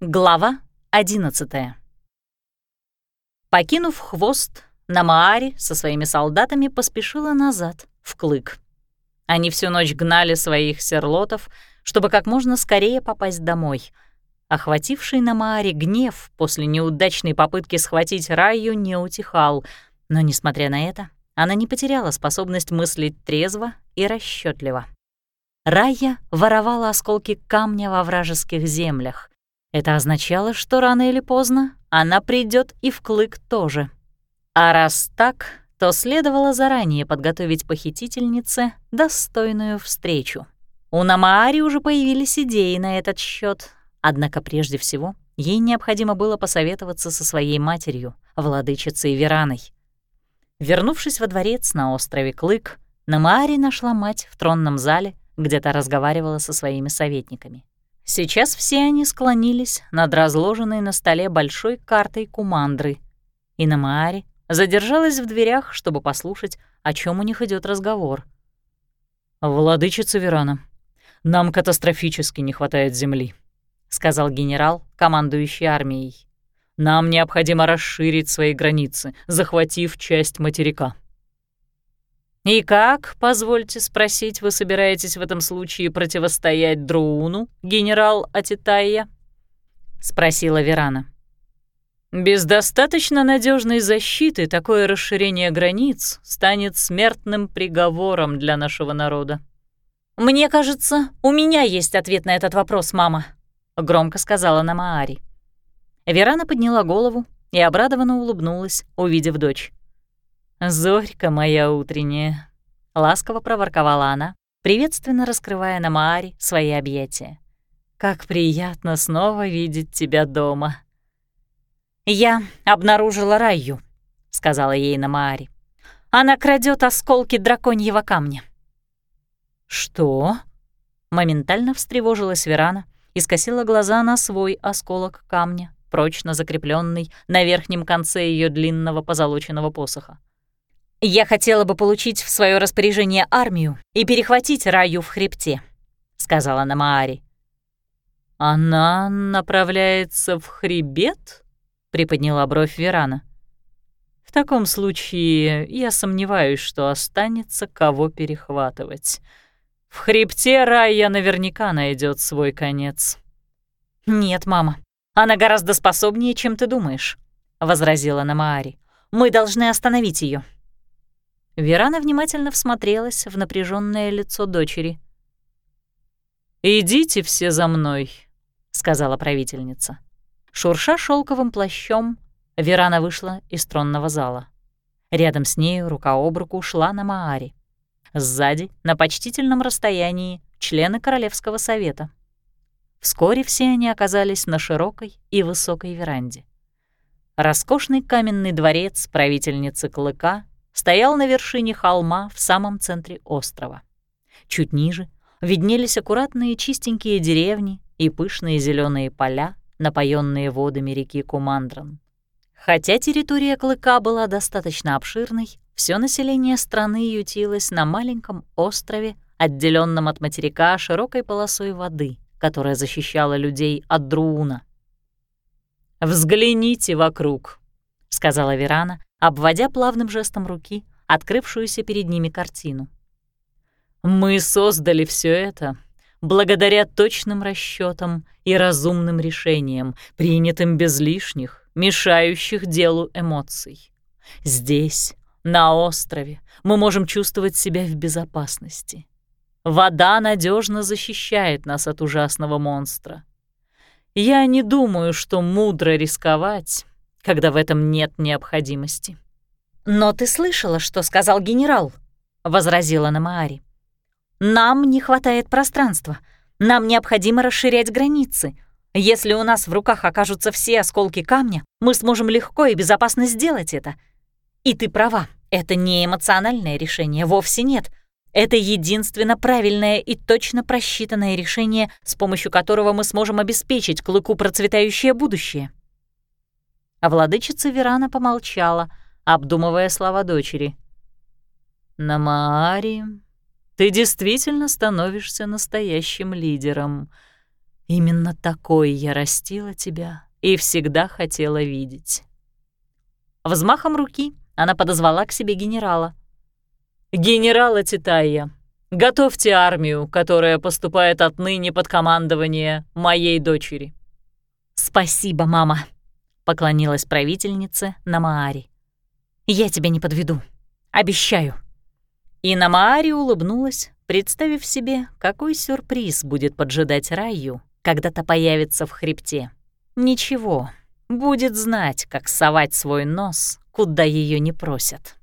Глава 11 Покинув хвост, Намаари со своими солдатами поспешила назад, в Клык. Они всю ночь гнали своих серлотов, чтобы как можно скорее попасть домой. Охвативший Намаари гнев после неудачной попытки схватить Раю не утихал, но, несмотря на это, она не потеряла способность мыслить трезво и расчетливо. Рая воровала осколки камня во вражеских землях. Это означало, что рано или поздно она придет и в клык тоже. А раз так, то следовало заранее подготовить похитительнице достойную встречу. У Намаари уже появились идеи на этот счет, однако прежде всего ей необходимо было посоветоваться со своей матерью, владычицей Вераной. Вернувшись во дворец на острове Клык, Намаари нашла мать в тронном зале где-то разговаривала со своими советниками. Сейчас все они склонились над разложенной на столе большой картой Кумандры, и Намаари задержалась в дверях, чтобы послушать, о чем у них идет разговор. «Владычица Верана, нам катастрофически не хватает земли», — сказал генерал, командующий армией. «Нам необходимо расширить свои границы, захватив часть материка». «И как, позвольте спросить, вы собираетесь в этом случае противостоять Друуну, генерал Атитайя?» — спросила Верана. «Без достаточно надежной защиты такое расширение границ станет смертным приговором для нашего народа». «Мне кажется, у меня есть ответ на этот вопрос, мама», — громко сказала Намаари. Верана подняла голову и обрадованно улыбнулась, увидев дочь. «Зорька моя утренняя», — ласково проворковала она, приветственно раскрывая на Мааре свои объятия. «Как приятно снова видеть тебя дома». «Я обнаружила Раю», — сказала ей Намаари. «Она крадет осколки драконьего камня». «Что?» Моментально встревожилась Верана и скосила глаза на свой осколок камня, прочно закрепленный на верхнем конце ее длинного позолоченного посоха. «Я хотела бы получить в свое распоряжение армию и перехватить Раю в хребте», — сказала Намаари. «Она направляется в хребет?» — приподняла бровь Верана. «В таком случае я сомневаюсь, что останется кого перехватывать. В хребте Рая наверняка найдет свой конец». «Нет, мама, она гораздо способнее, чем ты думаешь», — возразила Намаари. «Мы должны остановить ее. Верана внимательно всмотрелась в напряженное лицо дочери. «Идите все за мной», — сказала правительница. Шурша шелковым плащом, Верана вышла из тронного зала. Рядом с ней рука об руку шла на Мааре. Сзади, на почтительном расстоянии, члены Королевского совета. Вскоре все они оказались на широкой и высокой веранде. Роскошный каменный дворец правительницы Клыка стоял на вершине холма в самом центре острова. Чуть ниже виднелись аккуратные чистенькие деревни и пышные зеленые поля, напоенные водами реки Кумандран. Хотя территория Клыка была достаточно обширной, все население страны ютилось на маленьком острове, отделенном от материка широкой полосой воды, которая защищала людей от Друуна. «Взгляните вокруг», — сказала Верана, обводя плавным жестом руки открывшуюся перед ними картину. «Мы создали все это благодаря точным расчетам и разумным решениям, принятым без лишних, мешающих делу эмоций. Здесь, на острове, мы можем чувствовать себя в безопасности. Вода надежно защищает нас от ужасного монстра. Я не думаю, что мудро рисковать, когда в этом нет необходимости. «Но ты слышала, что сказал генерал?» — возразила Намаари. «Нам не хватает пространства. Нам необходимо расширять границы. Если у нас в руках окажутся все осколки камня, мы сможем легко и безопасно сделать это. И ты права, это не эмоциональное решение, вовсе нет. Это единственно правильное и точно просчитанное решение, с помощью которого мы сможем обеспечить клыку процветающее будущее». А владычица Верана помолчала — обдумывая слова дочери. «Намаари, ты действительно становишься настоящим лидером. Именно такой я растила тебя и всегда хотела видеть». Взмахом руки она подозвала к себе генерала. «Генерала Титая, готовьте армию, которая поступает отныне под командование моей дочери». «Спасибо, мама», — поклонилась правительнице Намаари. «Я тебя не подведу. Обещаю». И Намаари улыбнулась, представив себе, какой сюрприз будет поджидать Раю, когда-то появится в хребте. Ничего, будет знать, как совать свой нос, куда ее не просят.